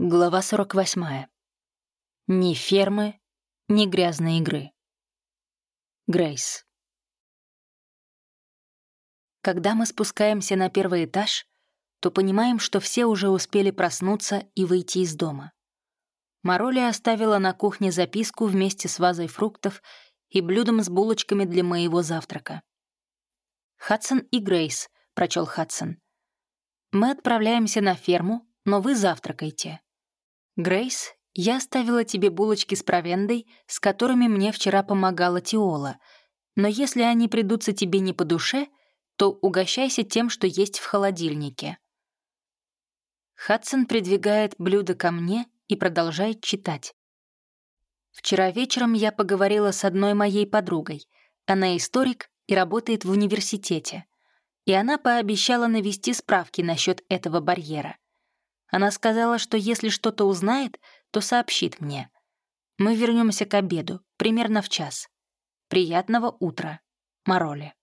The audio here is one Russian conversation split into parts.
Глава 48. Ни фермы, ни грязной игры. Грейс. Когда мы спускаемся на первый этаж, то понимаем, что все уже успели проснуться и выйти из дома. Мароли оставила на кухне записку вместе с вазой фруктов и блюдом с булочками для моего завтрака. «Хадсон и Грейс», — прочел Хадсон. «Мы отправляемся на ферму, но вы завтракайте. Грейс, я оставила тебе булочки с провендой, с которыми мне вчера помогала Тиола, но если они придутся тебе не по душе, то угощайся тем, что есть в холодильнике». Хадсон придвигает блюдо ко мне и продолжает читать. Вчера вечером я поговорила с одной моей подругой. Она историк и работает в университете. И она пообещала навести справки насчет этого барьера. Она сказала, что если что-то узнает, то сообщит мне. Мы вернемся к обеду, примерно в час. Приятного утра. Мароли.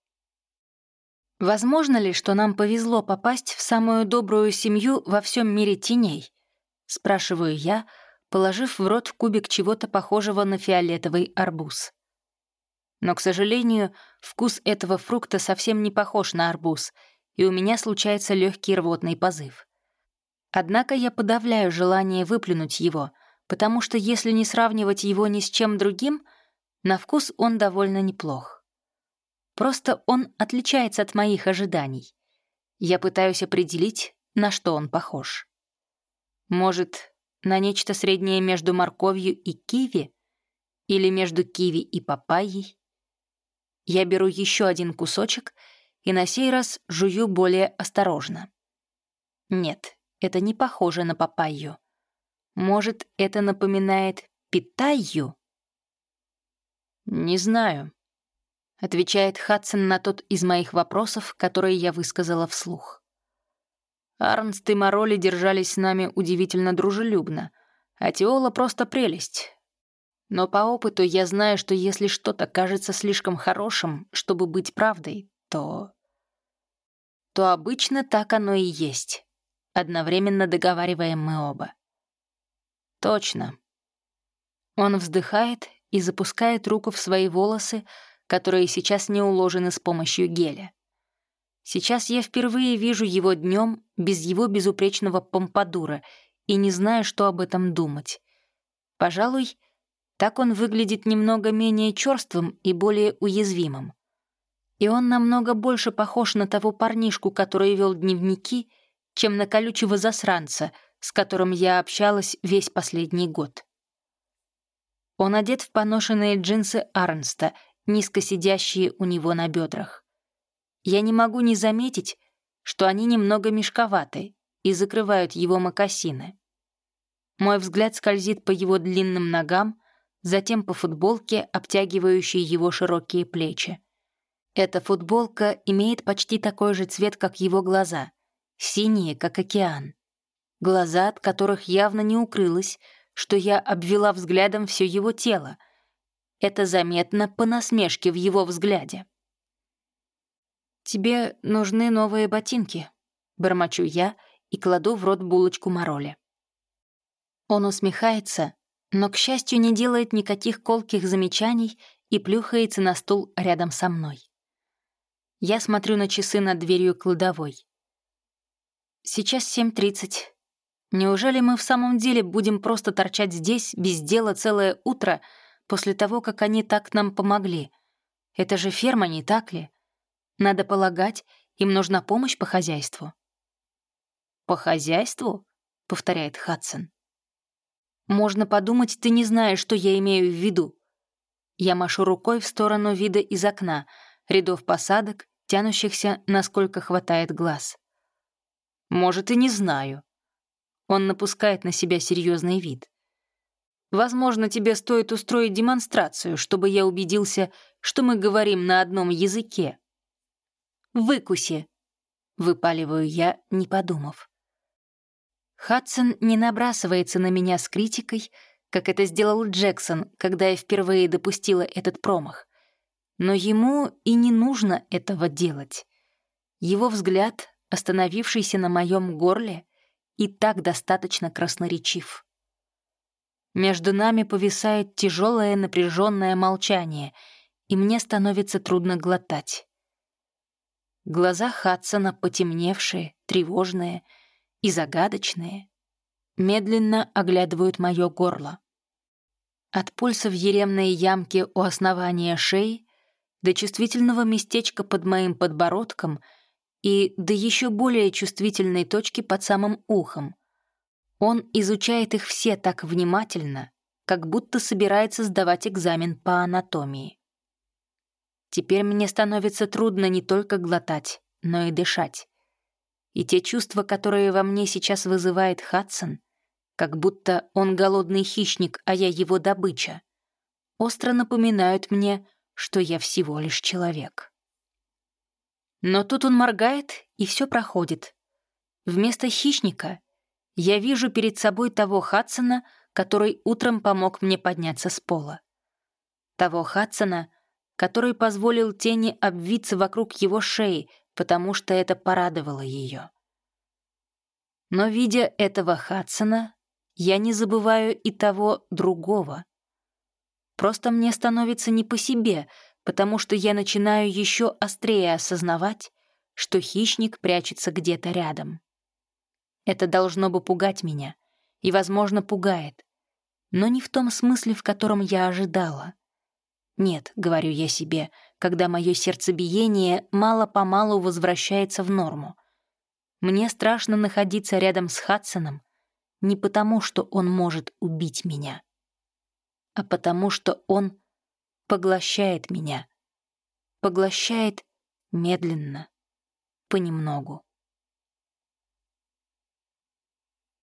Возможно ли, что нам повезло попасть в самую добрую семью во всем мире теней? Спрашиваю я, положив в рот кубик чего-то похожего на фиолетовый арбуз. Но, к сожалению, вкус этого фрукта совсем не похож на арбуз, и у меня случается легкий рвотный позыв. Однако я подавляю желание выплюнуть его, потому что если не сравнивать его ни с чем другим, на вкус он довольно неплох. Просто он отличается от моих ожиданий. Я пытаюсь определить, на что он похож. Может, на нечто среднее между морковью и киви? Или между киви и папайей? Я беру еще один кусочек и на сей раз жую более осторожно. Нет, это не похоже на папайю. Может, это напоминает питайю? «Не знаю», — отвечает Хадсон на тот из моих вопросов, которые я высказала вслух. Арнст и Мороли держались с нами удивительно дружелюбно, а Теола просто прелесть. Но по опыту я знаю, что если что-то кажется слишком хорошим, чтобы быть правдой, то... то обычно так оно и есть. Одновременно договариваем мы оба. Точно. Он вздыхает и запускает руку в свои волосы, которые сейчас не уложены с помощью геля. Сейчас я впервые вижу его днем без его безупречного помпадура и не знаю, что об этом думать. Пожалуй, так он выглядит немного менее черствым и более уязвимым. И он намного больше похож на того парнишку, который вел дневники — чем на колючего засранца, с которым я общалась весь последний год. Он одет в поношенные джинсы Арнста, низко сидящие у него на бедрах. Я не могу не заметить, что они немного мешковаты и закрывают его мокасины. Мой взгляд скользит по его длинным ногам, затем по футболке, обтягивающей его широкие плечи. Эта футболка имеет почти такой же цвет, как его глаза, синие, как океан. Глаза, от которых явно не укрылось, что я обвела взглядом все его тело. Это заметно по насмешке в его взгляде. «Тебе нужны новые ботинки», — бормочу я и кладу в рот булочку мороли. Он усмехается, но, к счастью, не делает никаких колких замечаний и плюхается на стул рядом со мной. Я смотрю на часы над дверью кладовой. Сейчас 7.30. Неужели мы в самом деле будем просто торчать здесь, без дела, целое утро, после того, как они так нам помогли? Это же ферма, не так ли? Надо полагать, им нужна помощь по хозяйству. «По хозяйству?» — повторяет Хадсон. «Можно подумать, ты не знаешь, что я имею в виду». Я машу рукой в сторону вида из окна, рядов посадок, тянущихся, насколько хватает глаз. Может, и не знаю. Он напускает на себя серьезный вид. Возможно, тебе стоит устроить демонстрацию, чтобы я убедился, что мы говорим на одном языке. Выкуси, выпаливаю я, не подумав. Хадсон не набрасывается на меня с критикой, как это сделал Джексон, когда я впервые допустила этот промах. Но ему и не нужно этого делать. Его взгляд остановившийся на моем горле, и так достаточно красноречив. Между нами повисает тяжелое напряженное молчание, и мне становится трудно глотать. Глаза Хадсона потемневшие, тревожные и загадочные, медленно оглядывают мое горло. От пульса в еремной ямке у основания шеи до чувствительного местечка под моим подбородком и до еще более чувствительной точки под самым ухом — он изучает их все так внимательно, как будто собирается сдавать экзамен по анатомии. Теперь мне становится трудно не только глотать, но и дышать. И те чувства, которые во мне сейчас вызывает Хадсон, как будто он голодный хищник, а я его добыча, остро напоминают мне, что я всего лишь человек. Но тут он моргает, и все проходит. Вместо хищника я вижу перед собой того Хадсона, который утром помог мне подняться с пола. Того Хадсона, который позволил тени обвиться вокруг его шеи, потому что это порадовало ее. Но, видя этого Хадсона, я не забываю и того другого. Просто мне становится не по себе, потому что я начинаю еще острее осознавать, что хищник прячется где-то рядом. Это должно бы пугать меня. И, возможно, пугает. Но не в том смысле, в котором я ожидала. Нет, говорю я себе, когда мое сердцебиение мало-помалу возвращается в норму. Мне страшно находиться рядом с Хадсоном не потому, что он может убить меня, а потому, что он поглощает меня. Поглощает медленно, понемногу.